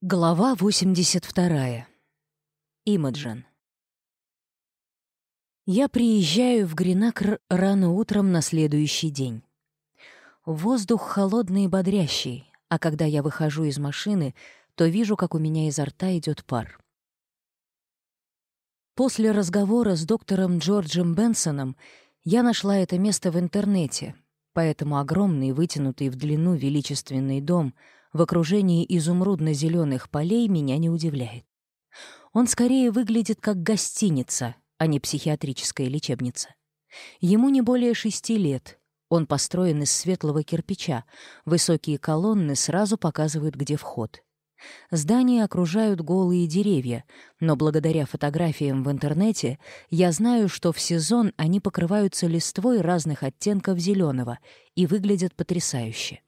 Глава 82. Имаджин. Я приезжаю в Гринакр рано утром на следующий день. Воздух холодный и бодрящий, а когда я выхожу из машины, то вижу, как у меня изо рта идет пар. После разговора с доктором Джорджем Бенсоном я нашла это место в интернете, поэтому огромный, вытянутый в длину величественный дом — в окружении изумрудно-зеленых полей меня не удивляет. Он скорее выглядит как гостиница, а не психиатрическая лечебница. Ему не более шести лет. Он построен из светлого кирпича. Высокие колонны сразу показывают, где вход. Здание окружают голые деревья, но благодаря фотографиям в интернете я знаю, что в сезон они покрываются листвой разных оттенков зеленого и выглядят потрясающе.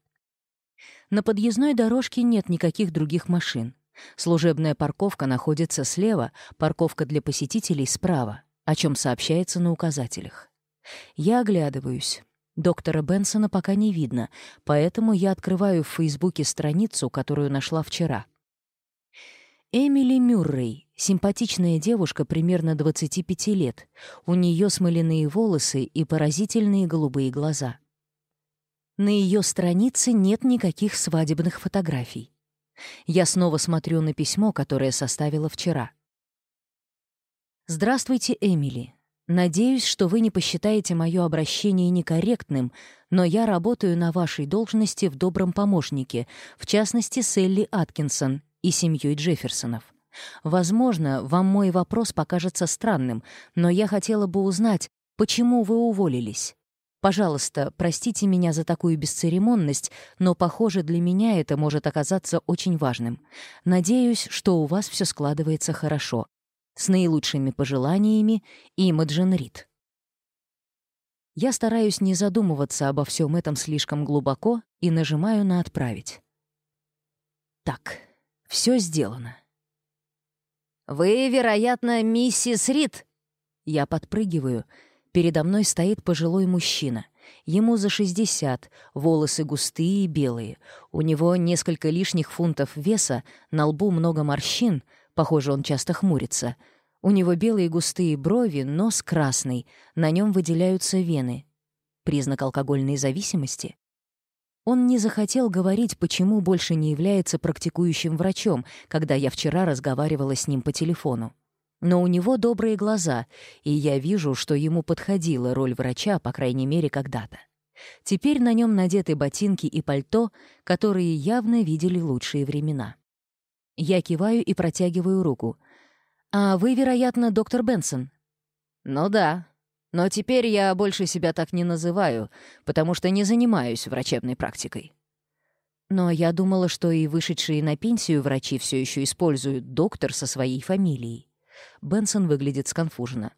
На подъездной дорожке нет никаких других машин. Служебная парковка находится слева, парковка для посетителей справа, о чем сообщается на указателях. Я оглядываюсь. Доктора Бенсона пока не видно, поэтому я открываю в Фейсбуке страницу, которую нашла вчера. Эмили Мюррей, симпатичная девушка примерно 25 лет. У нее смоляные волосы и поразительные голубые глаза. На ее странице нет никаких свадебных фотографий. Я снова смотрю на письмо, которое составила вчера. «Здравствуйте, Эмили. Надеюсь, что вы не посчитаете мое обращение некорректным, но я работаю на вашей должности в добром помощнике, в частности, с Элли Аткинсон и семьей Джефферсонов. Возможно, вам мой вопрос покажется странным, но я хотела бы узнать, почему вы уволились. Пожалуйста, простите меня за такую бесцеремонность, но, похоже, для меня это может оказаться очень важным. Надеюсь, что у вас все складывается хорошо. С наилучшими пожеланиями, Имаджин Рид. Я стараюсь не задумываться обо всем этом слишком глубоко и нажимаю на «Отправить». Так, все сделано. «Вы, вероятно, миссис Рид?» Я подпрыгиваю — Передо мной стоит пожилой мужчина. Ему за 60, волосы густые и белые. У него несколько лишних фунтов веса, на лбу много морщин, похоже, он часто хмурится. У него белые густые брови, нос красный, на нем выделяются вены. Признак алкогольной зависимости? Он не захотел говорить, почему больше не является практикующим врачом, когда я вчера разговаривала с ним по телефону. Но у него добрые глаза, и я вижу, что ему подходила роль врача, по крайней мере, когда-то. Теперь на нем надеты ботинки и пальто, которые явно видели лучшие времена. Я киваю и протягиваю руку. «А вы, вероятно, доктор Бенсон?» «Ну да. Но теперь я больше себя так не называю, потому что не занимаюсь врачебной практикой». Но я думала, что и вышедшие на пенсию врачи все еще используют доктор со своей фамилией. Бенсон выглядит сконфуженно.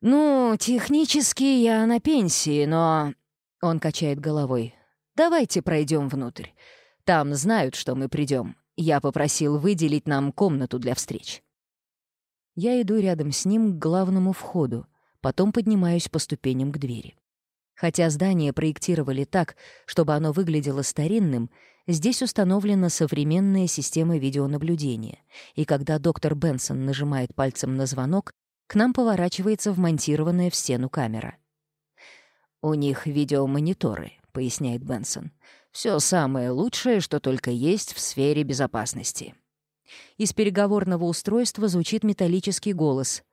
«Ну, технически я на пенсии, но...» Он качает головой. «Давайте пройдем внутрь. Там знают, что мы придем. Я попросил выделить нам комнату для встреч». Я иду рядом с ним к главному входу, потом поднимаюсь по ступеням к двери. Хотя здание проектировали так, чтобы оно выглядело старинным, Здесь установлена современная система видеонаблюдения, и когда доктор Бенсон нажимает пальцем на звонок, к нам поворачивается вмонтированная в стену камера. «У них видеомониторы», — поясняет Бенсон. «Все самое лучшее, что только есть в сфере безопасности». Из переговорного устройства звучит металлический голос.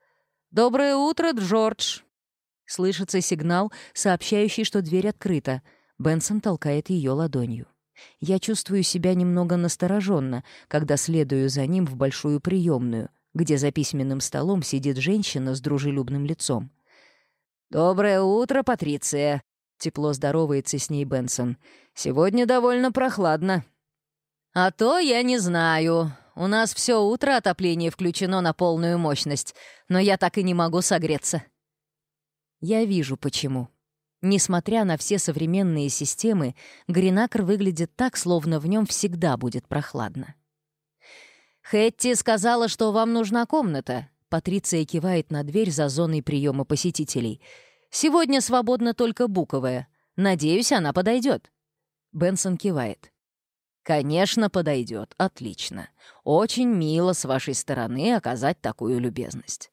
«Доброе утро, Джордж!» Слышится сигнал, сообщающий, что дверь открыта. Бенсон толкает ее ладонью. Я чувствую себя немного настороженно, когда следую за ним в большую приемную, где за письменным столом сидит женщина с дружелюбным лицом. «Доброе утро, Патриция!» — тепло здоровается с ней Бенсон. «Сегодня довольно прохладно». «А то я не знаю. У нас все утро отопление включено на полную мощность, но я так и не могу согреться». «Я вижу, почему», Несмотря на все современные системы, Гринакр выглядит так, словно в нем всегда будет прохладно. «Хэтти сказала, что вам нужна комната», — Патриция кивает на дверь за зоной приема посетителей. «Сегодня свободна только буковая. Надеюсь, она подойдет». Бенсон кивает. «Конечно, подойдет. Отлично. Очень мило с вашей стороны оказать такую любезность».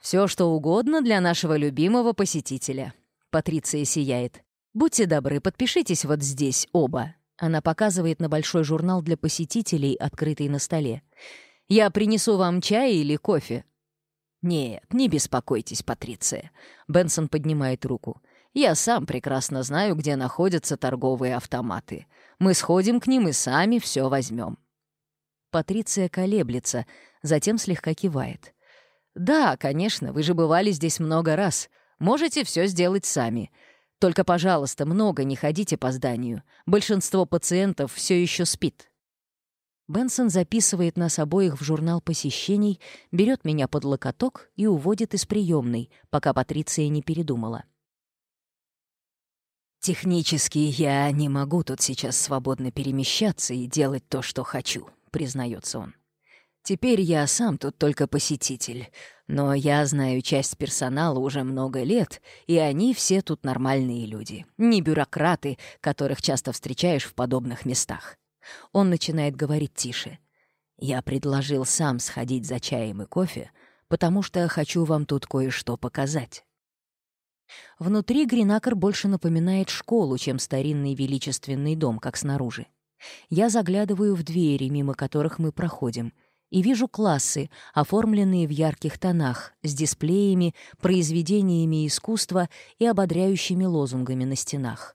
«Все, что угодно для нашего любимого посетителя», Патриция сияет. «Будьте добры, подпишитесь вот здесь, оба». Она показывает на большой журнал для посетителей, открытый на столе. «Я принесу вам чай или кофе?» «Нет, не беспокойтесь, Патриция». Бенсон поднимает руку. «Я сам прекрасно знаю, где находятся торговые автоматы. Мы сходим к ним и сами все возьмем». Патриция колеблется, затем слегка кивает. «Да, конечно, вы же бывали здесь много раз. Можете все сделать сами. Только, пожалуйста, много не ходите по зданию. Большинство пациентов все еще спит». Бенсон записывает нас обоих в журнал посещений, берет меня под локоток и уводит из приемной, пока Патриция не передумала. «Технически я не могу тут сейчас свободно перемещаться и делать то, что хочу», — признается он. «Теперь я сам тут только посетитель, но я знаю часть персонала уже много лет, и они все тут нормальные люди, не бюрократы, которых часто встречаешь в подобных местах. Он начинает говорить тише. Я предложил сам сходить за чаем и кофе, потому что хочу вам тут кое-что показать. Внутри Гринакр больше напоминает школу, чем старинный величественный дом, как снаружи. Я заглядываю в двери, мимо которых мы проходим — и вижу классы, оформленные в ярких тонах, с дисплеями, произведениями искусства и ободряющими лозунгами на стенах.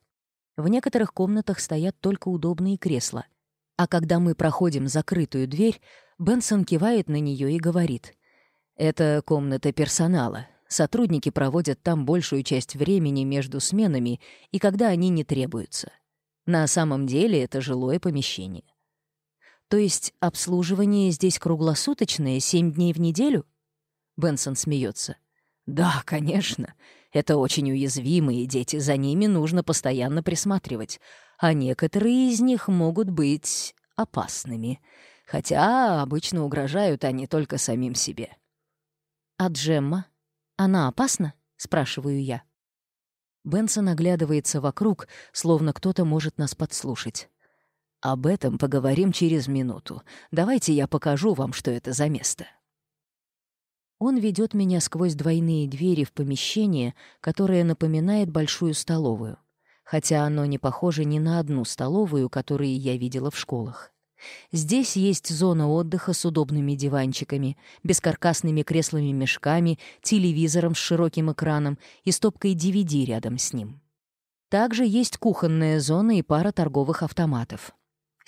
В некоторых комнатах стоят только удобные кресла. А когда мы проходим закрытую дверь, Бенсон кивает на нее и говорит. «Это комната персонала. Сотрудники проводят там большую часть времени между сменами и когда они не требуются. На самом деле это жилое помещение. То есть обслуживание здесь круглосуточное, семь дней в неделю? Бенсон смеется. Да, конечно. Это очень уязвимые дети, за ними нужно постоянно присматривать. А некоторые из них могут быть опасными. Хотя обычно угрожают они только самим себе. А Джемма? Она опасна? Спрашиваю я. Бенсон оглядывается вокруг, словно кто-то может нас подслушать. «Об этом поговорим через минуту. Давайте я покажу вам, что это за место». Он ведет меня сквозь двойные двери в помещение, которое напоминает большую столовую хотя оно не похоже ни на одну столовую, которые я видела в школах. Здесь есть зона отдыха с удобными диванчиками, бескаркасными креслами-мешками, телевизором с широким экраном и стопкой DVD рядом с ним. Также есть кухонная зона и пара торговых автоматов.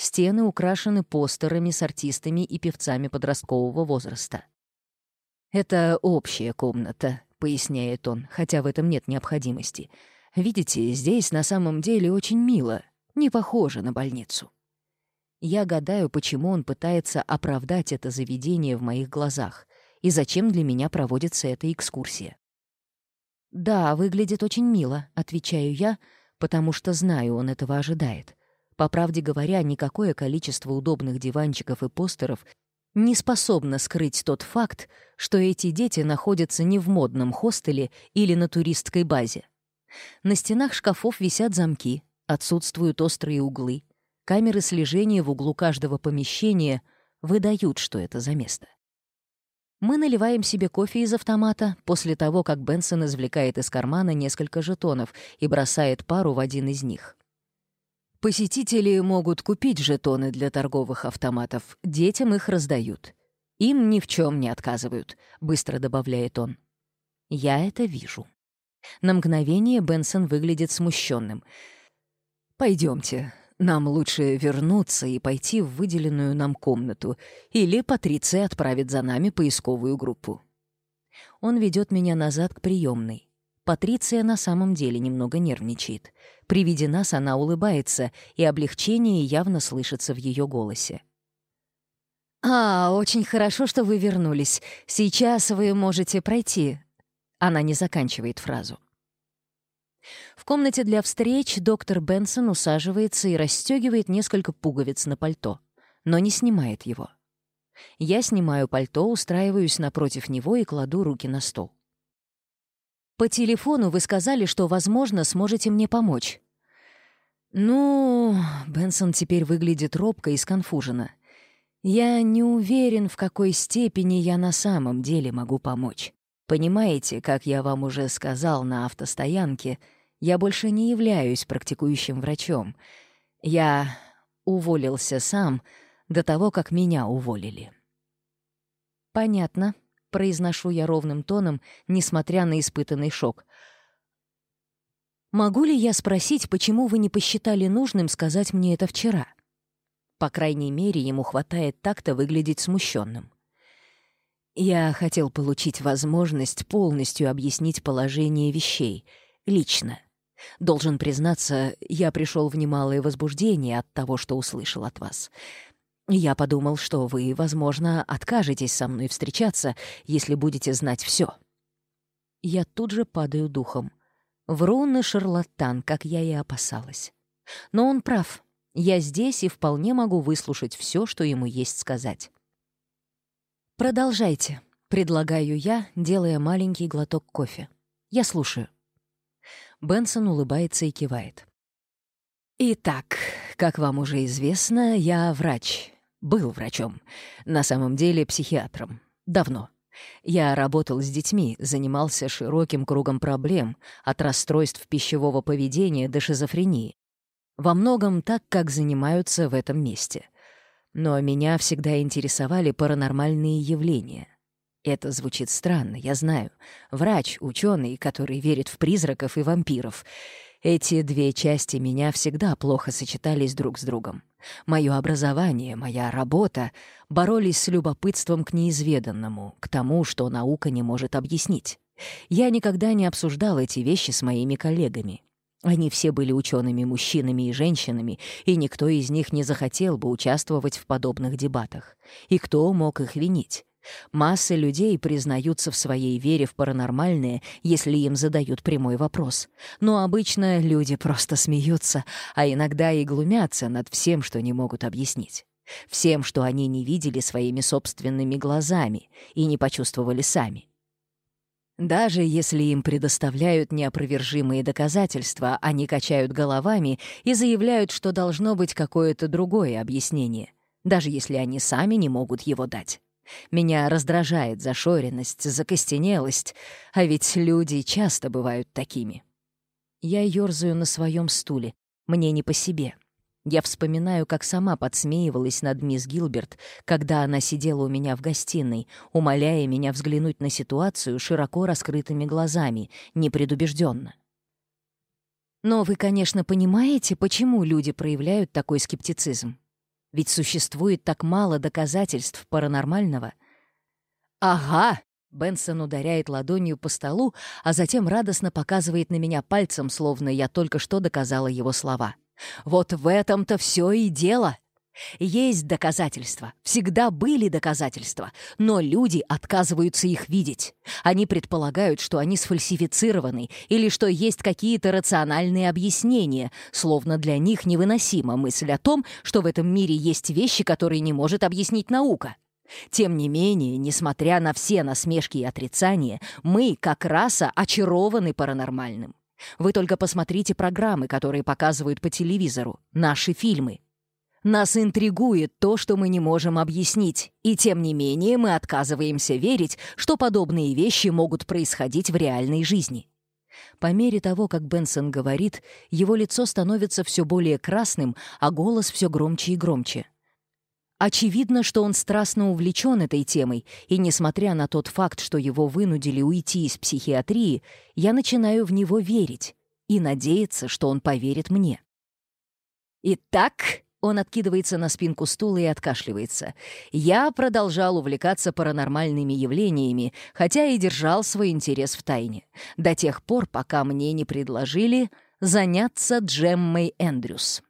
Стены украшены постерами с артистами и певцами подросткового возраста. «Это общая комната», — поясняет он, хотя в этом нет необходимости. «Видите, здесь на самом деле очень мило, не похоже на больницу». Я гадаю, почему он пытается оправдать это заведение в моих глазах и зачем для меня проводится эта экскурсия. «Да, выглядит очень мило», — отвечаю я, потому что знаю, он этого ожидает. По правде говоря, никакое количество удобных диванчиков и постеров не способно скрыть тот факт, что эти дети находятся не в модном хостеле или на туристской базе. На стенах шкафов висят замки, отсутствуют острые углы. Камеры слежения в углу каждого помещения выдают, что это за место. Мы наливаем себе кофе из автомата после того, как Бенсон извлекает из кармана несколько жетонов и бросает пару в один из них. Посетители могут купить жетоны для торговых автоматов, детям их раздают. Им ни в чем не отказывают», — быстро добавляет он. «Я это вижу». На мгновение Бенсон выглядит смущенным. Пойдемте, нам лучше вернуться и пойти в выделенную нам комнату, или Патриция отправит за нами поисковую группу». Он ведет меня назад к приемной. Патриция на самом деле немного нервничает. При виде нас она улыбается, и облегчение явно слышится в ее голосе. «А, очень хорошо, что вы вернулись. Сейчас вы можете пройти». Она не заканчивает фразу. В комнате для встреч доктор Бенсон усаживается и расстегивает несколько пуговиц на пальто, но не снимает его. Я снимаю пальто, устраиваюсь напротив него и кладу руки на стол. По телефону вы сказали, что, возможно, сможете мне помочь». «Ну...» — Бенсон теперь выглядит робко и сконфуженно. «Я не уверен, в какой степени я на самом деле могу помочь. Понимаете, как я вам уже сказал на автостоянке, я больше не являюсь практикующим врачом. Я уволился сам до того, как меня уволили». «Понятно», произношу я ровным тоном, несмотря на испытанный шок. «Могу ли я спросить, почему вы не посчитали нужным сказать мне это вчера?» По крайней мере, ему хватает так-то выглядеть смущенным. «Я хотел получить возможность полностью объяснить положение вещей. Лично. Должен признаться, я пришел в немалое возбуждение от того, что услышал от вас. Я подумал, что вы, возможно, откажетесь со мной встречаться, если будете знать все. Я тут же падаю духом. Врун и шарлатан, как я и опасалась. Но он прав. Я здесь и вполне могу выслушать все, что ему есть сказать. «Продолжайте», — предлагаю я, делая маленький глоток кофе. «Я слушаю». Бенсон улыбается и кивает. «Итак, как вам уже известно, я врач. Был врачом. На самом деле психиатром. Давно. Я работал с детьми, занимался широким кругом проблем, от расстройств пищевого поведения до шизофрении. Во многом так, как занимаются в этом месте. Но меня всегда интересовали паранормальные явления. Это звучит странно, я знаю. Врач, ученый, который верит в призраков и вампиров — эти две части меня всегда плохо сочетались друг с другом. Мое образование, моя работа боролись с любопытством к неизведанному, к тому, что наука не может объяснить. Я никогда не обсуждал эти вещи с моими коллегами. Они все были учеными мужчинами и женщинами, и никто из них не захотел бы участвовать в подобных дебатах. И кто мог их винить? Масса людей признаются в своей вере в паранормальное, если им задают прямой вопрос. Но обычно люди просто смеются, а иногда и глумятся над всем, что не могут объяснить. Всем, что они не видели своими собственными глазами и не почувствовали сами. Даже если им предоставляют неопровержимые доказательства, они качают головами и заявляют, что должно быть какое-то другое объяснение, даже если они сами не могут его дать. Меня раздражает зашоренность, закостенелость, а ведь люди часто бывают такими. Я ёрзаю на своем стуле, мне не по себе. Я вспоминаю, как сама подсмеивалась над мисс Гилберт, когда она сидела у меня в гостиной, умоляя меня взглянуть на ситуацию широко раскрытыми глазами, непредубежденно. Но вы, конечно, понимаете, почему люди проявляют такой скептицизм. Ведь существует так мало доказательств паранормального. «Ага!» — Бенсон ударяет ладонью по столу, а затем радостно показывает на меня пальцем, словно я только что доказала его слова. «Вот в этом-то все и дело!» Есть доказательства, всегда были доказательства, но люди отказываются их видеть. Они предполагают, что они сфальсифицированы или что есть какие-то рациональные объяснения, словно для них невыносима мысль о том, что в этом мире есть вещи, которые не может объяснить наука. Тем не менее, несмотря на все насмешки и отрицания, мы, как раса, очарованы паранормальным. Вы только посмотрите программы, которые показывают по телевизору, наши фильмы. Нас интригует то, что мы не можем объяснить, и тем не менее мы отказываемся верить, что подобные вещи могут происходить в реальной жизни. По мере того, как Бенсон говорит, его лицо становится все более красным, а голос все громче и громче. Очевидно, что он страстно увлечен этой темой, и несмотря на тот факт, что его вынудили уйти из психиатрии, я начинаю в него верить и надеяться, что он поверит мне. «Итак», он откидывается на спинку стула и откашливается. Я продолжал увлекаться паранормальными явлениями, хотя и держал свой интерес в тайне. До тех пор, пока мне не предложили заняться Джеммой Эндрюс.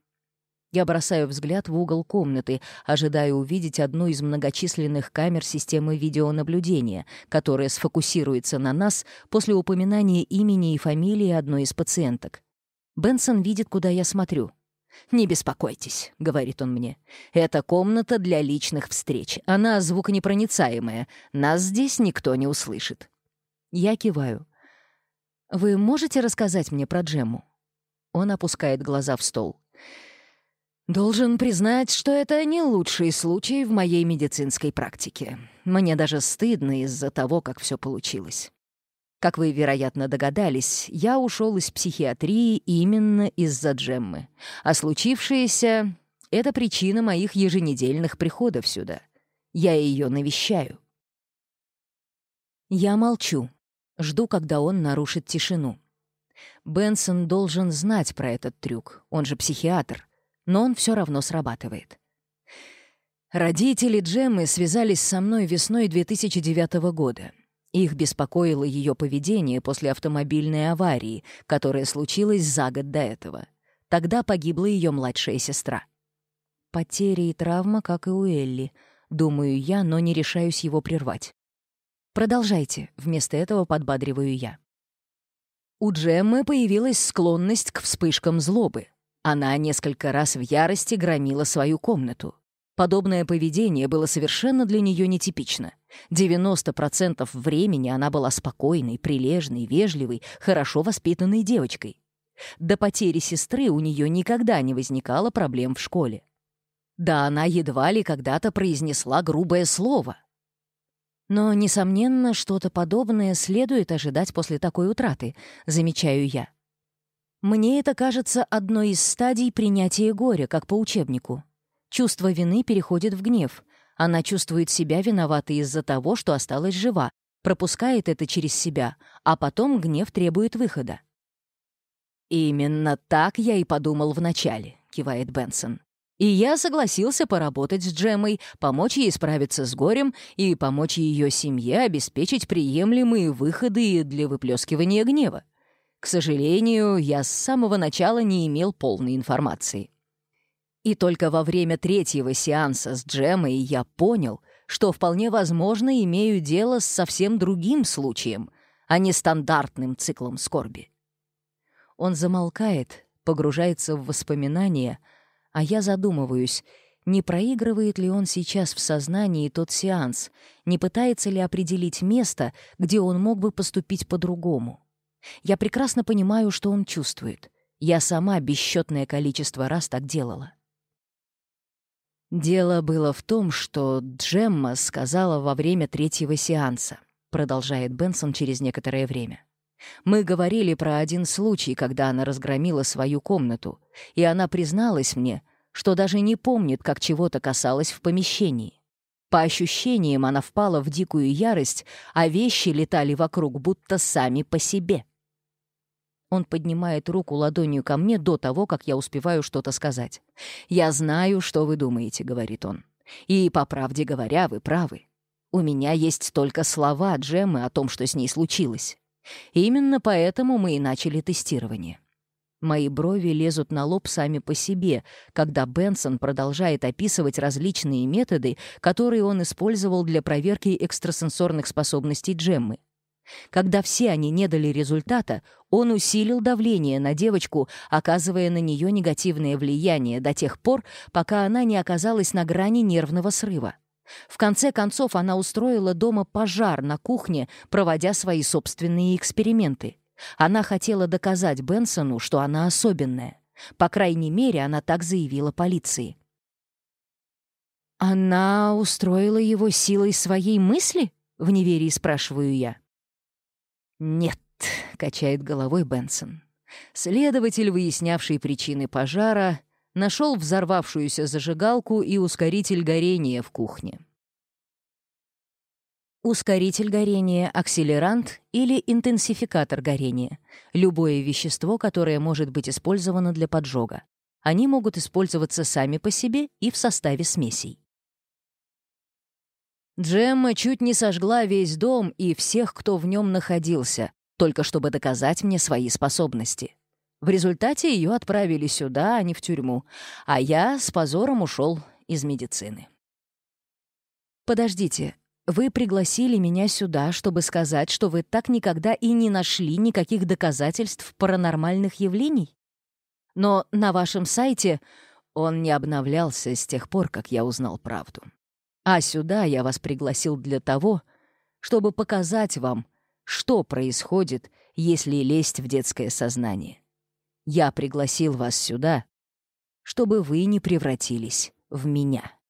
Я бросаю взгляд в угол комнаты, ожидая увидеть одну из многочисленных камер системы видеонаблюдения, которая сфокусируется на нас после упоминания имени и фамилии одной из пациенток. Бенсон видит, куда я смотрю — «Не беспокойтесь», — говорит он мне. «Это комната для личных встреч. Она звуконепроницаемая. Нас здесь никто не услышит». Я киваю. «Вы можете рассказать мне про Джему?» Он опускает глаза в стол. «Должен признать, что это не лучший случай в моей медицинской практике. Мне даже стыдно из-за того, как все получилось. Как вы, вероятно, догадались, я ушел из психиатрии именно из-за Джеммы. А случившееся — это причина моих еженедельных приходов сюда. Я ее навещаю. Я молчу. Жду, когда он нарушит тишину. Бенсон должен знать про этот трюк, он же психиатр. Но он все равно срабатывает. Родители Джеммы связались со мной весной 2009 года — их беспокоило ее поведение после автомобильной аварии, которая случилась за год до этого. Тогда погибла ее младшая сестра. Потери и травма, как и у Элли. Думаю я, но не решаюсь его прервать. Продолжайте, вместо этого подбадриваю я. У Джеммы появилась склонность к вспышкам злобы. Она несколько раз в ярости громила свою комнату. Подобное поведение было совершенно для нее нетипично. 90% времени она была спокойной, прилежной, вежливой, хорошо воспитанной девочкой. До потери сестры у нее никогда не возникало проблем в школе. Да она едва ли когда-то произнесла грубое слово. Но, несомненно, что-то подобное следует ожидать после такой утраты, замечаю я. Мне это кажется одной из стадий принятия горя, как по учебнику. Чувство вины переходит в гнев. Она чувствует себя виноватой из-за того, что осталась жива, пропускает это через себя, а потом гнев требует выхода. «Именно так я и подумал вначале», — кивает Бенсон. «И я согласился поработать с Джемой, помочь ей справиться с горем и помочь ее семье обеспечить приемлемые выходы для выплескивания гнева. К сожалению, я с самого начала не имел полной информации». И только во время третьего сеанса с Джемой я понял, что вполне возможно имею дело с совсем другим случаем, а не стандартным циклом скорби. Он замолкает, погружается в воспоминания, а я задумываюсь, не проигрывает ли он сейчас в сознании тот сеанс, не пытается ли определить место, где он мог бы поступить по-другому. Я прекрасно понимаю, что он чувствует. Я сама бесчетное количество раз так делала. «Дело было в том, что Джемма сказала во время третьего сеанса», продолжает Бенсон через некоторое время. «Мы говорили про один случай, когда она разгромила свою комнату, и она призналась мне, что даже не помнит, как чего-то касалось в помещении. По ощущениям, она впала в дикую ярость, а вещи летали вокруг, будто сами по себе». Он поднимает руку ладонью ко мне до того, как я успеваю что-то сказать. «Я знаю, что вы думаете», — говорит он. «И, по правде говоря, вы правы. У меня есть только слова Джеммы о том, что с ней случилось. Именно поэтому мы и начали тестирование». Мои брови лезут на лоб сами по себе, когда Бенсон продолжает описывать различные методы, которые он использовал для проверки экстрасенсорных способностей Джеммы. Когда все они не дали результата, он усилил давление на девочку, оказывая на нее негативное влияние до тех пор, пока она не оказалась на грани нервного срыва. В конце концов, она устроила дома пожар на кухне, проводя свои собственные эксперименты. Она хотела доказать Бенсону, что она особенная. По крайней мере, она так заявила полиции. «Она устроила его силой своей мысли?» — в неверии спрашиваю я. «Нет», — качает головой Бенсон. Следователь, выяснявший причины пожара, нашел взорвавшуюся зажигалку и ускоритель горения в кухне. Ускоритель горения, акселерант или интенсификатор горения — любое вещество, которое может быть использовано для поджога. Они могут использоваться сами по себе и в составе смесей. Джемма чуть не сожгла весь дом и всех, кто в нем находился, только чтобы доказать мне свои способности. В результате ее отправили сюда, а не в тюрьму, а я с позором ушел из медицины. «Подождите, вы пригласили меня сюда, чтобы сказать, что вы так никогда и не нашли никаких доказательств паранормальных явлений? Но на вашем сайте он не обновлялся с тех пор, как я узнал правду. А сюда я вас пригласил для того, чтобы показать вам, что происходит, если лезть в детское сознание. Я пригласил вас сюда, чтобы вы не превратились в меня.